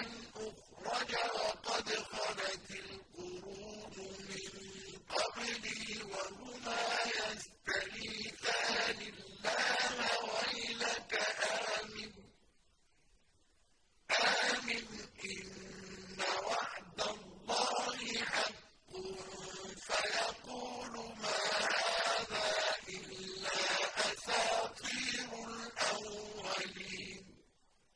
أن أخرج وقد خلت القرون من قبلي وهما